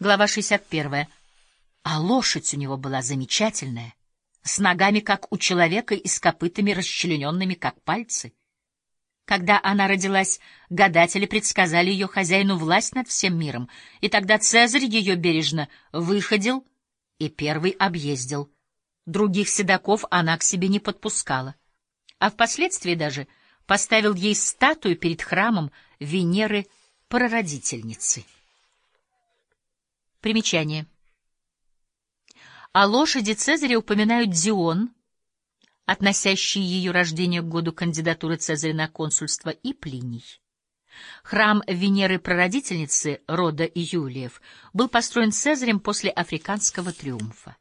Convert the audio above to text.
Глава 61. А лошадь у него была замечательная, с ногами, как у человека, и с копытами, расчлененными, как пальцы. Когда она родилась, гадатели предсказали ее хозяину власть над всем миром, и тогда Цезарь ее бережно выходил и первый объездил. Других седаков она к себе не подпускала, а впоследствии даже поставил ей статую перед храмом Венеры Прародительницы. Примечание. О лошади Цезаря упоминают Дион, относящий ее рождение к году кандидатуры Цезаря на консульство, и Плиний. Храм Венеры-прародительницы рода Юлиев был построен Цезарем после африканского триумфа.